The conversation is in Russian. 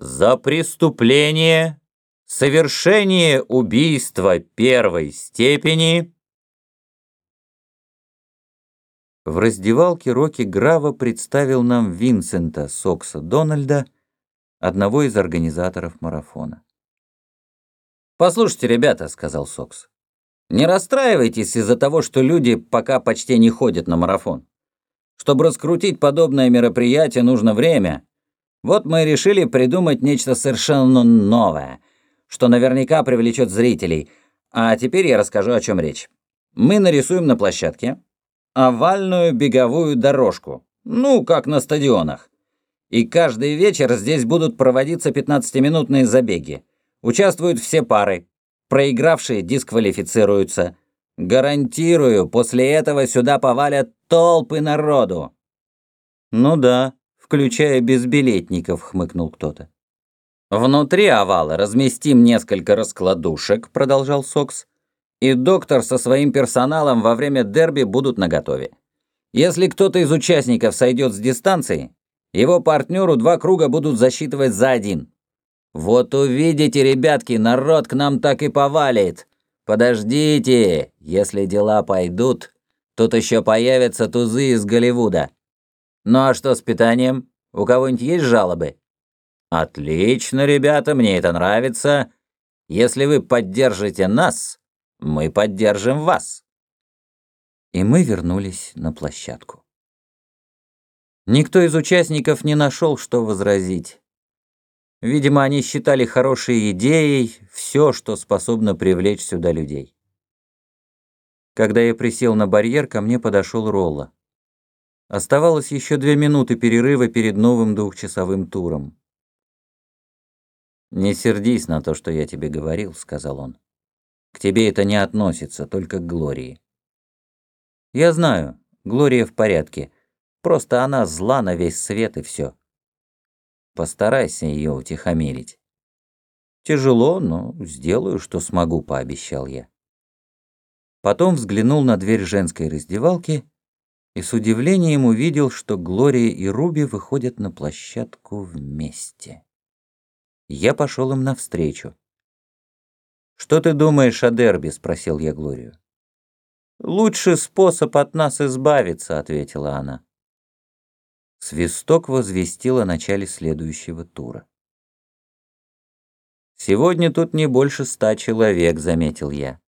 За преступление, совершение убийства первой степени В раздевалке Рокки Грава представил нам Винсента Сокса Дональда, одного из организаторов марафона. «Послушайте, ребята», — сказал Сокс, — «не расстраивайтесь из-за того, что люди пока почти не ходят на марафон. Чтобы раскрутить подобное мероприятие, нужно время. Вот мы решили придумать нечто совершенно новое, что наверняка привлечет зрителей. А теперь я расскажу, о чем речь. Мы нарисуем на площадке овальную беговую дорожку, ну, как на стадионах. И каждый вечер здесь будут проводиться 15-минутные забеги. Участвуют все пары. Проигравшие дисквалифицируются. Гарантирую, после этого сюда повалят толпы народу. Ну да, включая безбилетников, хмыкнул кто-то. Внутри овала разместим несколько раскладушек, продолжал Сокс и доктор со своим персоналом во время дерби будут наготове. Если кто-то из участников сойдет с дистанции, его партнеру два круга будут засчитывать за один. Вот увидите, ребятки, народ к нам так и повалит. Подождите, если дела пойдут, тут еще появятся тузы из Голливуда. Ну а что с питанием? У кого-нибудь есть жалобы? Отлично, ребята, мне это нравится. Если вы поддержите нас, мы поддержим вас. И мы вернулись на площадку. Никто из участников не нашел, что возразить. Видимо, они считали хорошей идеей все, что способно привлечь сюда людей. Когда я присел на барьер, ко мне подошел Ролла. Оставалось еще две минуты перерыва перед новым двухчасовым туром. «Не сердись на то, что я тебе говорил», — сказал он. К тебе это не относится, только к Глории. Я знаю, Глория в порядке. Просто она зла на весь свет и все. Постарайся ее утихомирить. Тяжело, но сделаю, что смогу, пообещал я. Потом взглянул на дверь женской раздевалки и с удивлением увидел, что Глория и Руби выходят на площадку вместе. Я пошел им навстречу. «Что ты думаешь о дерби?» — спросил я Глорию. «Лучший способ от нас избавиться», — ответила она. Свисток возвестил о начале следующего тура. «Сегодня тут не больше ста человек», — заметил я.